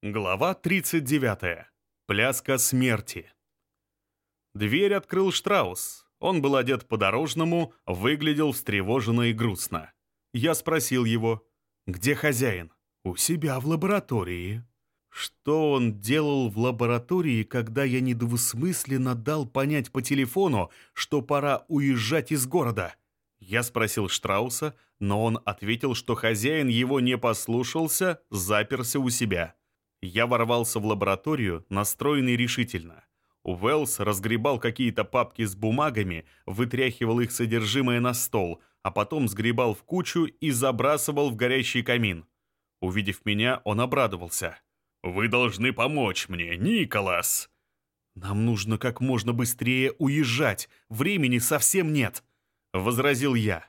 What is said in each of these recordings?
Глава 39. Пляска смерти. Дверь открыл Штраус. Он был одет по-дорожному, выглядел встревоженно и грустно. Я спросил его, где хозяин? У себя в лаборатории. Что он делал в лаборатории, когда я недвусмысленно дал понять по телефону, что пора уезжать из города? Я спросил Штрауса, но он ответил, что хозяин его не послушался, заперся у себя. Я ворвался в лабораторию, настроенный решительно. Уэллс разгребал какие-то папки с бумагами, вытряхивал их содержимое на стол, а потом сгребал в кучу и забрасывал в горящий камин. Увидев меня, он обрадовался. «Вы должны помочь мне, Николас!» «Нам нужно как можно быстрее уезжать, времени совсем нет», — возразил я.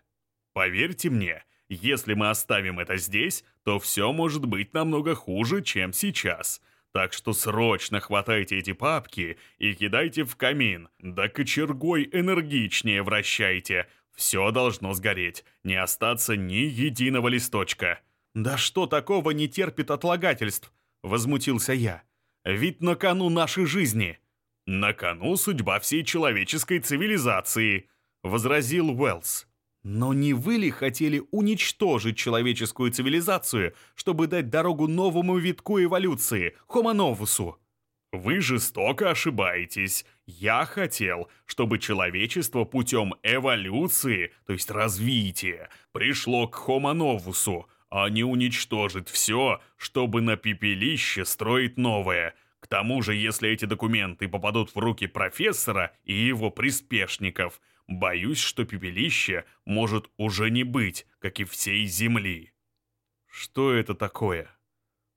«Поверьте мне, если мы оставим это здесь, то все может быть намного хуже, чем сейчас. Так что срочно хватайте эти папки и кидайте в камин, да кочергой энергичнее вращайте. Все должно сгореть, не остаться ни единого листочка». «Да что такого не терпит отлагательств?» — возмутился я. «Ведь на кону нашей жизни». «На кону судьба всей человеческой цивилизации», — возразил Уэллс. Но не вы ли хотели уничтожить человеческую цивилизацию, чтобы дать дорогу новому витку эволюции, novusу? Вы жестоко ошибаетесь. Я хотел, чтобы человечество путем эволюции, то есть развития, пришло к novusу, а не уничтожить все, чтобы на пепелище строить новое. К тому же, если эти документы попадут в руки профессора и его приспешников – Боюсь, что пепелище может уже не быть, как и всей земли. Что это такое?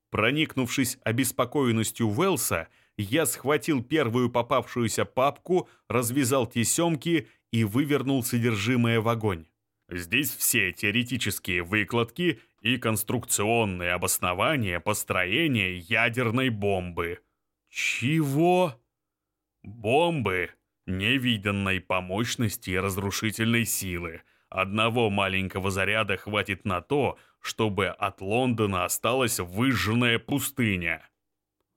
Проникнувшись обеспокоенностью Уэлса, я схватил первую попавшуюся папку, развязал тесемки и вывернул содержимое в огонь. Здесь все теоретические выкладки и конструкционные обоснования построения ядерной бомбы. Чего? Бомбы невиданной по мощности и разрушительной силы. Одного маленького заряда хватит на то, чтобы от Лондона осталась выжженная пустыня.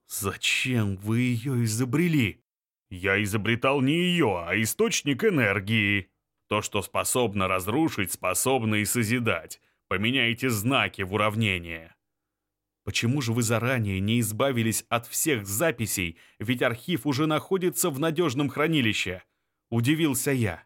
Зачем вы ее изобрели? Я изобретал не ее, а источник энергии. То, что способно разрушить, способно и созидать. Поменяйте знаки в уравнение. Почему же вы заранее не избавились от всех записей, ведь архив уже находится в надежном хранилище? Удивился я.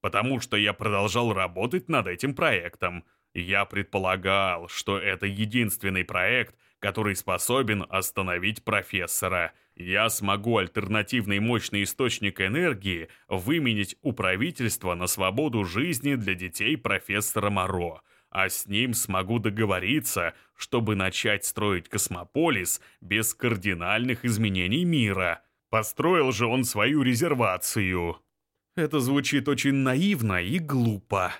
Потому что я продолжал работать над этим проектом. Я предполагал, что это единственный проект, который способен остановить профессора. Я смогу альтернативный мощный источник энергии выменить у правительства на свободу жизни для детей профессора Моро – а с ним смогу договориться, чтобы начать строить космополис без кардинальных изменений мира. Построил же он свою резервацию. Это звучит очень наивно и глупо.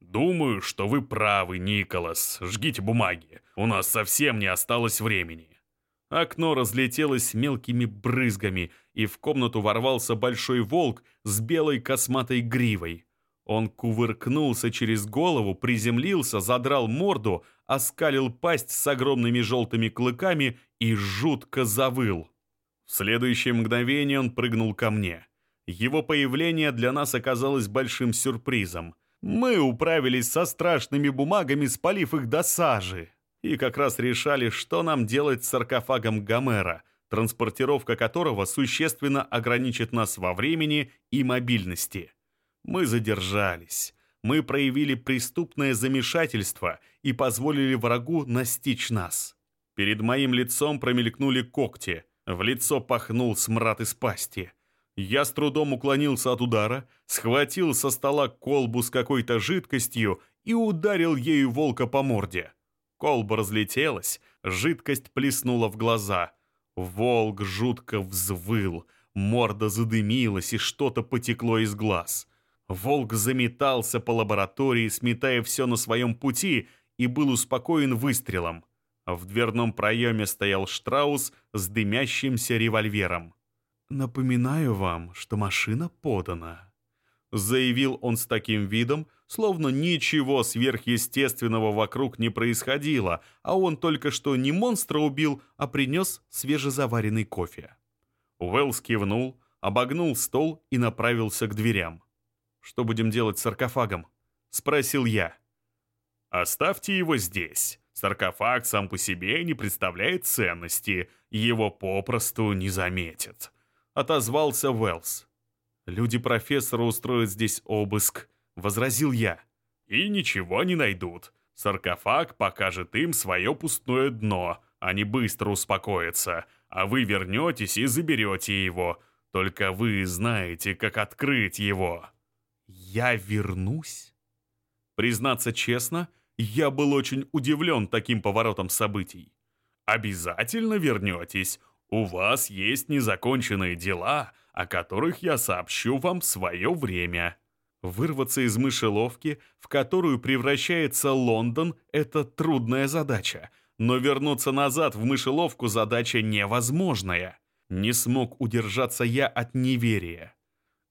Думаю, что вы правы, Николас. Жгите бумаги. У нас совсем не осталось времени. Окно разлетелось мелкими брызгами, и в комнату ворвался большой волк с белой косматой гривой. Он кувыркнулся через голову, приземлился, задрал морду, оскалил пасть с огромными желтыми клыками и жутко завыл. В следующее мгновение он прыгнул ко мне. Его появление для нас оказалось большим сюрпризом. Мы управились со страшными бумагами, спалив их до сажи. И как раз решали, что нам делать с саркофагом Гомера, транспортировка которого существенно ограничит нас во времени и мобильности. Мы задержались. Мы проявили преступное замешательство и позволили врагу настичь нас. Перед моим лицом промелькнули когти. В лицо пахнул смрад из пасти. Я с трудом уклонился от удара, схватил со стола колбу с какой-то жидкостью и ударил ею волка по морде. Колба разлетелась, жидкость плеснула в глаза. Волк жутко взвыл, морда задымилась и что-то потекло из глаз. Волк заметался по лаборатории, сметая все на своем пути, и был успокоен выстрелом. В дверном проеме стоял Штраус с дымящимся револьвером. «Напоминаю вам, что машина подана. заявил он с таким видом, словно ничего сверхъестественного вокруг не происходило, а он только что не монстра убил, а принес свежезаваренный кофе. Уэллс кивнул, обогнул стол и направился к дверям. «Что будем делать с саркофагом?» — спросил я. «Оставьте его здесь. Саркофаг сам по себе не представляет ценности, его попросту не заметят», — отозвался Уэллс. «Люди профессора устроят здесь обыск», — возразил я. «И ничего не найдут. Саркофаг покажет им свое пустое дно. Они быстро успокоятся, а вы вернетесь и заберете его. Только вы знаете, как открыть его». «Я вернусь?» Признаться честно, я был очень удивлен таким поворотом событий. «Обязательно вернетесь. У вас есть незаконченные дела, о которых я сообщу вам в свое время». Вырваться из мышеловки, в которую превращается Лондон, это трудная задача. Но вернуться назад в мышеловку задача невозможная. Не смог удержаться я от неверия.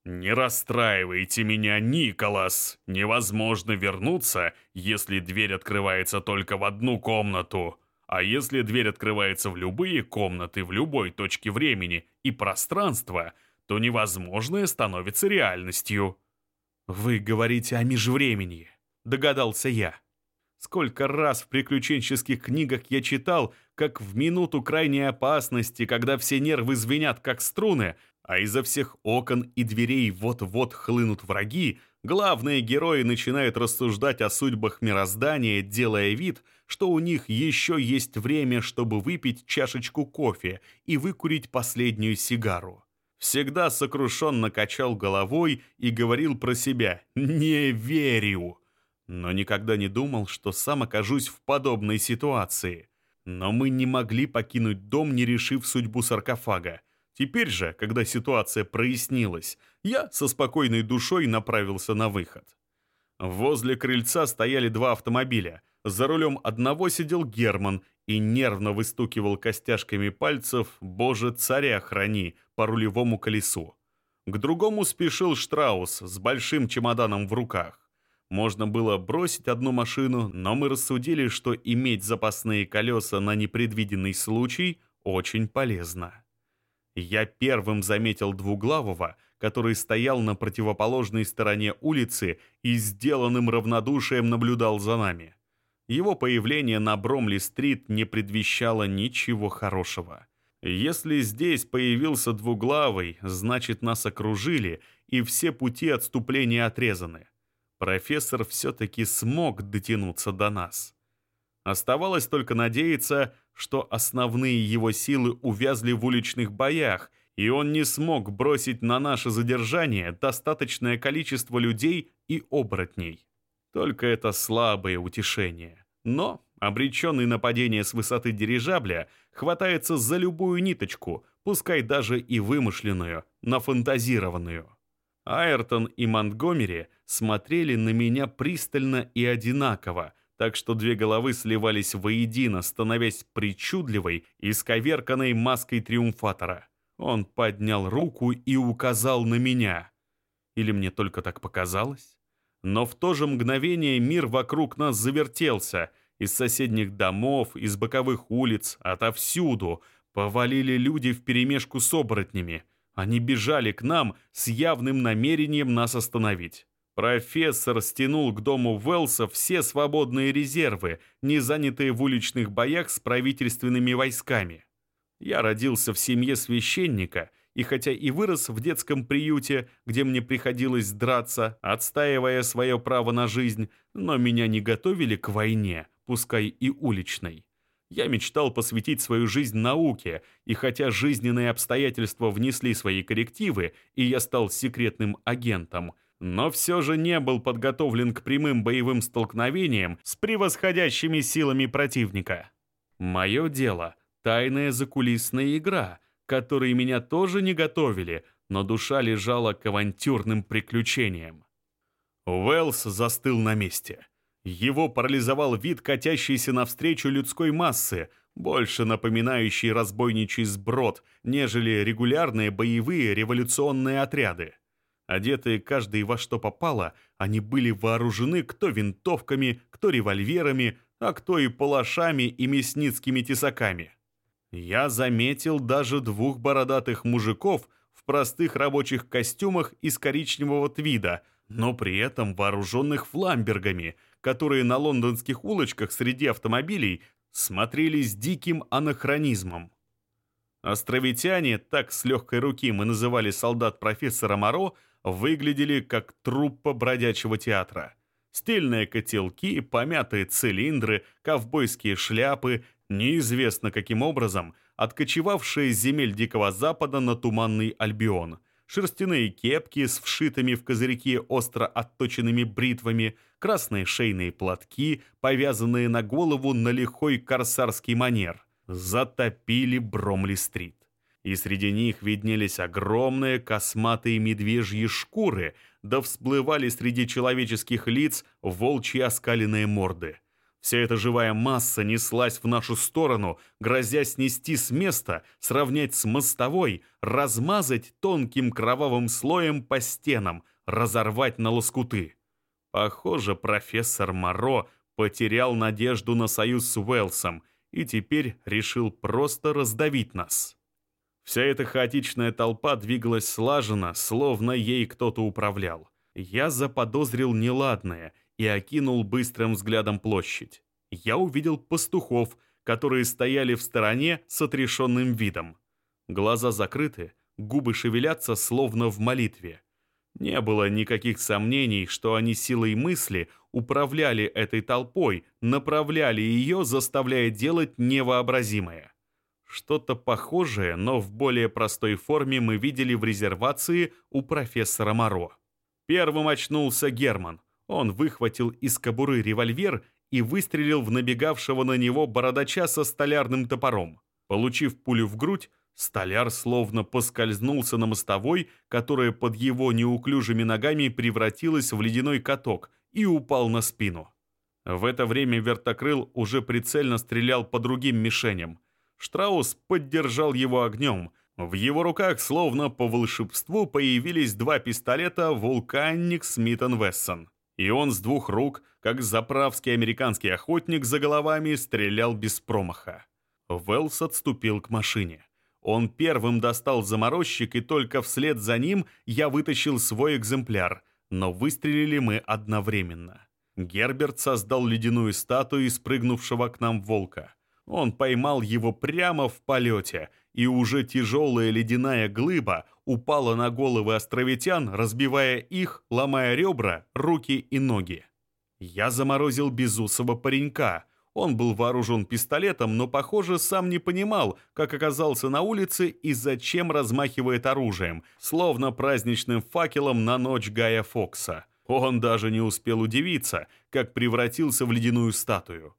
«Не расстраивайте меня, Николас! Невозможно вернуться, если дверь открывается только в одну комнату. А если дверь открывается в любые комнаты, в любой точке времени и пространства, то невозможное становится реальностью». «Вы говорите о межвремени», — догадался я. Сколько раз в приключенческих книгах я читал, как в минуту крайней опасности, когда все нервы звенят как струны, а изо всех окон и дверей вот-вот хлынут враги, главные герои начинают рассуждать о судьбах мироздания, делая вид, что у них еще есть время, чтобы выпить чашечку кофе и выкурить последнюю сигару. Всегда сокрушенно качал головой и говорил про себя «не верю», но никогда не думал, что сам окажусь в подобной ситуации. Но мы не могли покинуть дом, не решив судьбу саркофага. Теперь же, когда ситуация прояснилась, я со спокойной душой направился на выход. Возле крыльца стояли два автомобиля. За рулем одного сидел Герман и нервно выстукивал костяшками пальцев «Боже, царя храни!» по рулевому колесу. К другому спешил Штраус с большим чемоданом в руках. Можно было бросить одну машину, но мы рассудили, что иметь запасные колеса на непредвиденный случай очень полезно. Я первым заметил двуглавого, который стоял на противоположной стороне улицы и сделанным равнодушием наблюдал за нами. Его появление на Бромли-стрит не предвещало ничего хорошего. Если здесь появился двуглавый, значит нас окружили, и все пути отступления отрезаны. Профессор все-таки смог дотянуться до нас. Оставалось только надеяться, что основные его силы увязли в уличных боях, и он не смог бросить на наше задержание достаточное количество людей и оборотней. Только это слабое утешение. Но, обреченный на падение с высоты дирижабля, хватается за любую ниточку, пускай даже и вымышленную, нафантазированную. Айртон и Монтгомери смотрели на меня пристально и одинаково, так что две головы сливались воедино, становясь причудливой и сковерканной маской триумфатора. Он поднял руку и указал на меня. Или мне только так показалось? Но в то же мгновение мир вокруг нас завертелся. Из соседних домов, из боковых улиц, отовсюду повалили люди вперемешку с оборотнями. Они бежали к нам с явным намерением нас остановить. Профессор стянул к дому Уэллса все свободные резервы, не занятые в уличных боях с правительственными войсками. Я родился в семье священника, и хотя и вырос в детском приюте, где мне приходилось драться, отстаивая свое право на жизнь, но меня не готовили к войне, пускай и уличной. Я мечтал посвятить свою жизнь науке, и хотя жизненные обстоятельства внесли свои коррективы, и я стал секретным агентом – но все же не был подготовлен к прямым боевым столкновениям с превосходящими силами противника. Мое дело — тайная закулисная игра, которой меня тоже не готовили, но душа лежала к авантюрным приключениям. Уэллс застыл на месте. Его парализовал вид катящейся навстречу людской массы, больше напоминающей разбойничий сброд, нежели регулярные боевые революционные отряды. Одетые каждый во что попало, они были вооружены кто винтовками, кто револьверами, а кто и палашами и мясницкими тесаками. Я заметил даже двух бородатых мужиков в простых рабочих костюмах из коричневого твида, но при этом вооруженных фламбергами, которые на лондонских улочках среди автомобилей смотрелись диким анахронизмом. Островитяне, так с легкой руки мы называли солдат профессора Моро, выглядели как труппа бродячего театра. Стильные котелки, помятые цилиндры, ковбойские шляпы, неизвестно каким образом, откочевавшие с земель Дикого Запада на Туманный Альбион, шерстяные кепки с вшитыми в козырьки остро отточенными бритвами, красные шейные платки, повязанные на голову на лихой корсарский манер, затопили Бромли-стрит. И среди них виднелись огромные косматые медвежьи шкуры, да всплывали среди человеческих лиц волчьи оскаленные морды – Вся эта живая масса неслась в нашу сторону, грозя снести с места, сравнять с мостовой, размазать тонким кровавым слоем по стенам, разорвать на лоскуты. Похоже, профессор Моро потерял надежду на союз с Уэлсом и теперь решил просто раздавить нас. Вся эта хаотичная толпа двигалась слаженно, словно ей кто-то управлял. Я заподозрил неладное и окинул быстрым взглядом площадь. Я увидел пастухов, которые стояли в стороне с отрешенным видом. Глаза закрыты, губы шевелятся, словно в молитве. Не было никаких сомнений, что они силой мысли управляли этой толпой, направляли ее, заставляя делать невообразимое. Что-то похожее, но в более простой форме мы видели в резервации у профессора Моро. Первым очнулся Герман – он выхватил из кобуры револьвер и выстрелил в набегавшего на него бородача со столярным топором. Получив пулю в грудь, столяр словно поскользнулся на мостовой, которая под его неуклюжими ногами превратилась в ледяной каток, и упал на спину. В это время вертокрыл уже прицельно стрелял по другим мишеням. Штраус поддержал его огнем. В его руках, словно по волшебству, появились два пистолета «Вулканник Смит Вессон» и он с двух рук, как заправский американский охотник за головами, стрелял без промаха. Велс отступил к машине. Он первым достал заморозчик, и только вслед за ним я вытащил свой экземпляр, но выстрелили мы одновременно. Герберт создал ледяную статую спрыгнувшего к нам волка. Он поймал его прямо в полете, и уже тяжелая ледяная глыба упала на головы островитян, разбивая их, ломая ребра, руки и ноги. Я заморозил безусого паренька. Он был вооружен пистолетом, но, похоже, сам не понимал, как оказался на улице и зачем размахивает оружием, словно праздничным факелом на ночь Гая Фокса. Он даже не успел удивиться, как превратился в ледяную статую.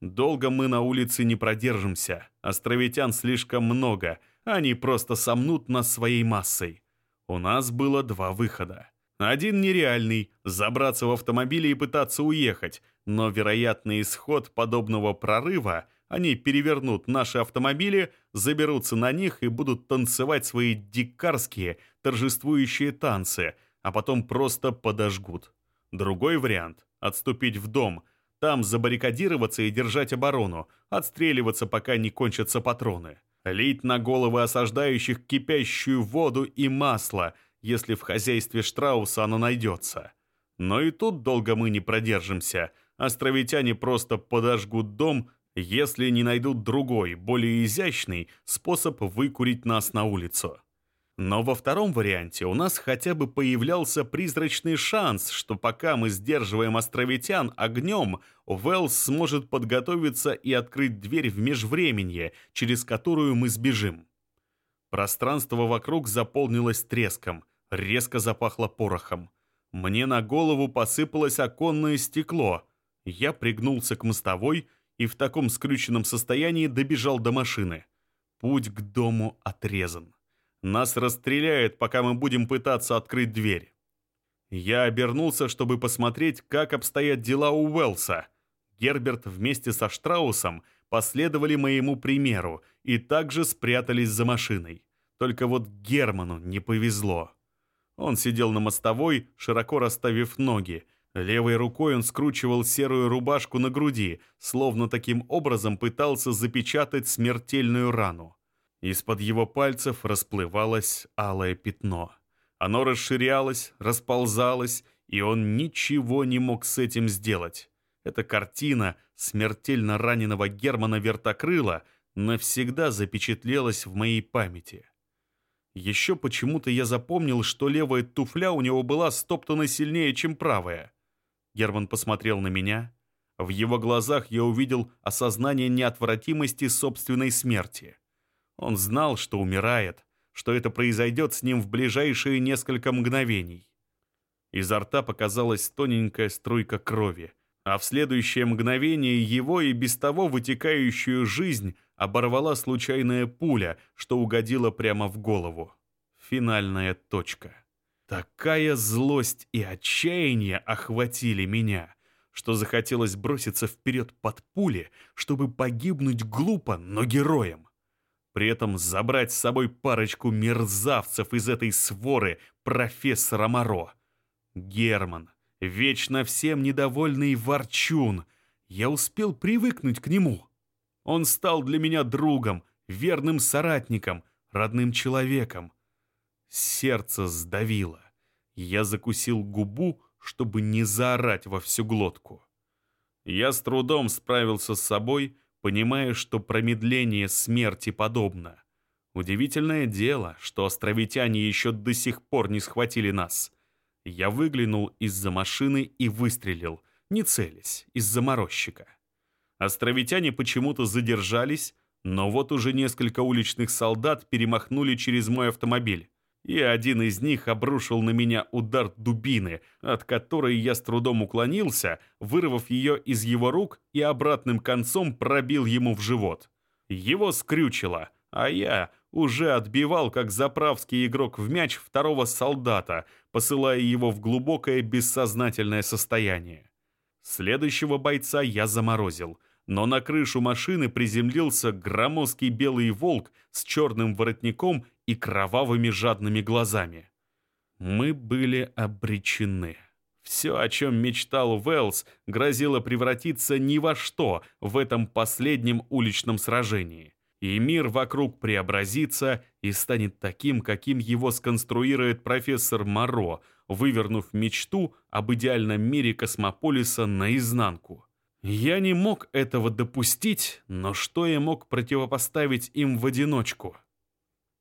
Долго мы на улице не продержимся. Островитян слишком много. Они просто сомнут нас своей массой. У нас было два выхода. Один нереальный – забраться в автомобиль и пытаться уехать, но вероятный исход подобного прорыва – они перевернут наши автомобили, заберутся на них и будут танцевать свои дикарские, торжествующие танцы, а потом просто подожгут. Другой вариант – отступить в дом – там забаррикадироваться и держать оборону, отстреливаться, пока не кончатся патроны. Лить на головы осаждающих кипящую воду и масло, если в хозяйстве Штрауса оно найдется. Но и тут долго мы не продержимся. Островитяне просто подожгут дом, если не найдут другой, более изящный способ выкурить нас на улицу. Но во втором варианте у нас хотя бы появлялся призрачный шанс, что пока мы сдерживаем островитян огнем, Уэллс сможет подготовиться и открыть дверь в межвременье, через которую мы сбежим. Пространство вокруг заполнилось треском, резко запахло порохом. Мне на голову посыпалось оконное стекло. Я пригнулся к мостовой и в таком скрюченном состоянии добежал до машины. Путь к дому отрезан. Нас расстреляют, пока мы будем пытаться открыть дверь. Я обернулся, чтобы посмотреть, как обстоят дела у Уэлса. Герберт вместе со Штраусом последовали моему примеру и также спрятались за машиной. Только вот Герману не повезло. Он сидел на мостовой, широко расставив ноги. Левой рукой он скручивал серую рубашку на груди, словно таким образом пытался запечатать смертельную рану. Из-под его пальцев расплывалось алое пятно. Оно расширялось, расползалось, и он ничего не мог с этим сделать. Эта картина смертельно раненого Германа Вертокрыла навсегда запечатлелась в моей памяти. Еще почему-то я запомнил, что левая туфля у него была стоптана сильнее, чем правая. Герман посмотрел на меня. В его глазах я увидел осознание неотвратимости собственной смерти. Он знал, что умирает, что это произойдет с ним в ближайшие несколько мгновений. Изо рта показалась тоненькая струйка крови, а в следующее мгновение его и без того вытекающую жизнь оборвала случайная пуля, что угодила прямо в голову. Финальная точка. Такая злость и отчаяние охватили меня, что захотелось броситься вперед под пули, чтобы погибнуть глупо, но героем при этом забрать с собой парочку мерзавцев из этой своры профессора Моро. Герман, вечно всем недовольный ворчун. Я успел привыкнуть к нему. Он стал для меня другом, верным соратником, родным человеком. Сердце сдавило. Я закусил губу, чтобы не заорать во всю глотку. Я с трудом справился с собой понимая, что промедление смерти подобно. Удивительное дело, что островитяне еще до сих пор не схватили нас. Я выглянул из-за машины и выстрелил, не целясь, из-за морозчика. Островитяне почему-то задержались, но вот уже несколько уличных солдат перемахнули через мой автомобиль и один из них обрушил на меня удар дубины, от которой я с трудом уклонился, вырвав ее из его рук и обратным концом пробил ему в живот. Его скрючило, а я уже отбивал, как заправский игрок в мяч второго солдата, посылая его в глубокое бессознательное состояние. Следующего бойца я заморозил, но на крышу машины приземлился громоздкий белый волк с черным воротником и кровавыми жадными глазами. Мы были обречены. Все, о чем мечтал Уэллс, грозило превратиться ни во что в этом последнем уличном сражении. И мир вокруг преобразится и станет таким, каким его сконструирует профессор Моро, вывернув мечту об идеальном мире космополиса наизнанку. Я не мог этого допустить, но что я мог противопоставить им в одиночку?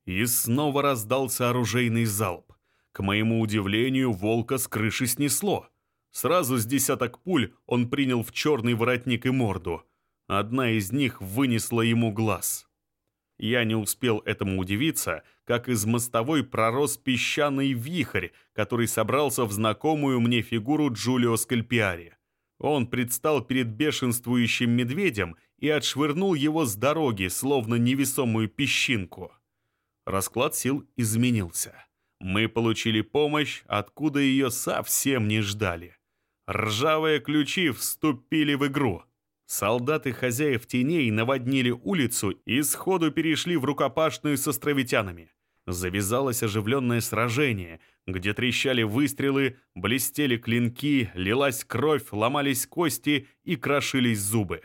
И снова раздался оружейный залп. К моему удивлению, волка с крыши снесло. Сразу с десяток пуль он принял в черный воротник и морду. Одна из них вынесла ему глаз. Я не успел этому удивиться, как из мостовой пророс песчаный вихрь, который собрался в знакомую мне фигуру Джулио Скальпиари. Он предстал перед бешенствующим медведем и отшвырнул его с дороги, словно невесомую песчинку. Расклад сил изменился. Мы получили помощь, откуда ее совсем не ждали. Ржавые ключи вступили в игру. Солдаты хозяев теней наводнили улицу и сходу перешли в рукопашную с островитянами. Завязалось оживленное сражение, где трещали выстрелы, блестели клинки, лилась кровь, ломались кости и крошились зубы.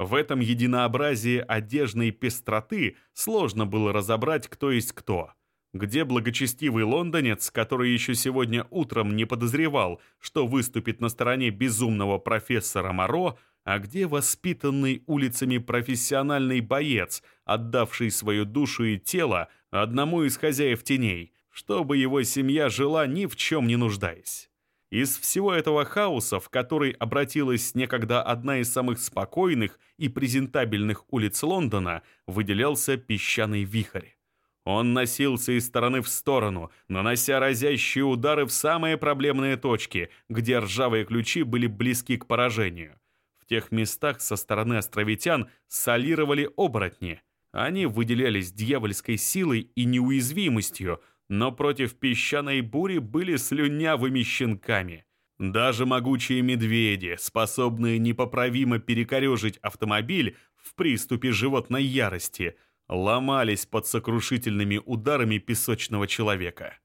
В этом единообразии одежной пестроты сложно было разобрать, кто есть кто. Где благочестивый лондонец, который еще сегодня утром не подозревал, что выступит на стороне безумного профессора Моро, а где воспитанный улицами профессиональный боец, отдавший свою душу и тело одному из хозяев теней, чтобы его семья жила ни в чем не нуждаясь. Из всего этого хаоса, в который обратилась некогда одна из самых спокойных и презентабельных улиц Лондона, выделялся песчаный вихрь. Он носился из стороны в сторону, нанося разящие удары в самые проблемные точки, где ржавые ключи были близки к поражению. В тех местах со стороны островитян солировали оборотни. Они выделялись дьявольской силой и неуязвимостью, но против песчаной бури были слюнявыми щенками. Даже могучие медведи, способные непоправимо перекорежить автомобиль в приступе животной ярости, ломались под сокрушительными ударами песочного человека.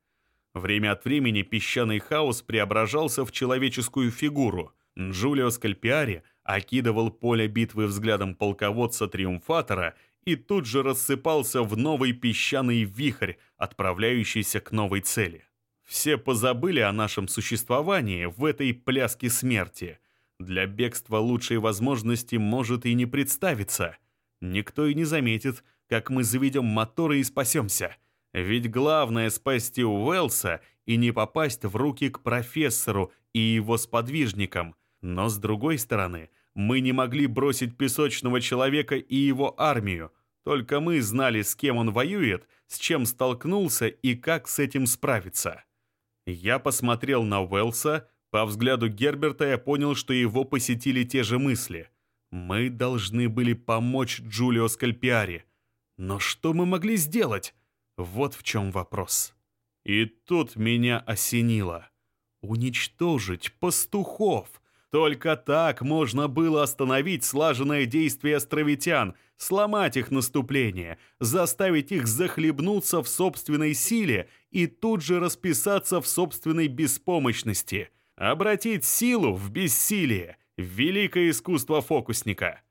Время от времени песчаный хаос преображался в человеческую фигуру. Джулио Скальпиари окидывал поле битвы взглядом полководца-триумфатора и тут же рассыпался в новый песчаный вихрь, отправляющийся к новой цели. Все позабыли о нашем существовании в этой пляске смерти. Для бегства лучшей возможности может и не представиться. Никто и не заметит, как мы заведем моторы и спасемся. Ведь главное спасти Уэлса и не попасть в руки к профессору и его сподвижникам. Но с другой стороны, мы не могли бросить песочного человека и его армию. Только мы знали, с кем он воюет, с чем столкнулся и как с этим справиться. Я посмотрел на Уэлса, по взгляду Герберта я понял, что его посетили те же мысли. Мы должны были помочь Джулио Скальпиари. Но что мы могли сделать? Вот в чем вопрос. И тут меня осенило. Уничтожить пастухов. Только так можно было остановить слаженное действие островитян, сломать их наступление, заставить их захлебнуться в собственной силе и тут же расписаться в собственной беспомощности, обратить силу в бессилие, в великое искусство фокусника.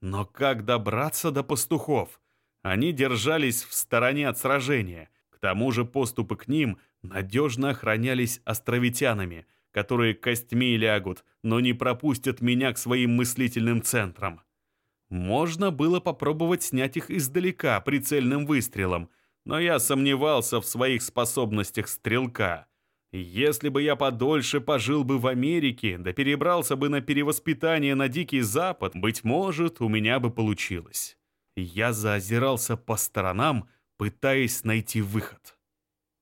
Но как добраться до пастухов? Они держались в стороне от сражения. К тому же поступы к ним надежно охранялись островитянами, которые костьми лягут, но не пропустят меня к своим мыслительным центрам. Можно было попробовать снять их издалека прицельным выстрелом — но я сомневался в своих способностях стрелка. Если бы я подольше пожил бы в Америке, да перебрался бы на перевоспитание на Дикий Запад, быть может, у меня бы получилось. Я заозирался по сторонам, пытаясь найти выход.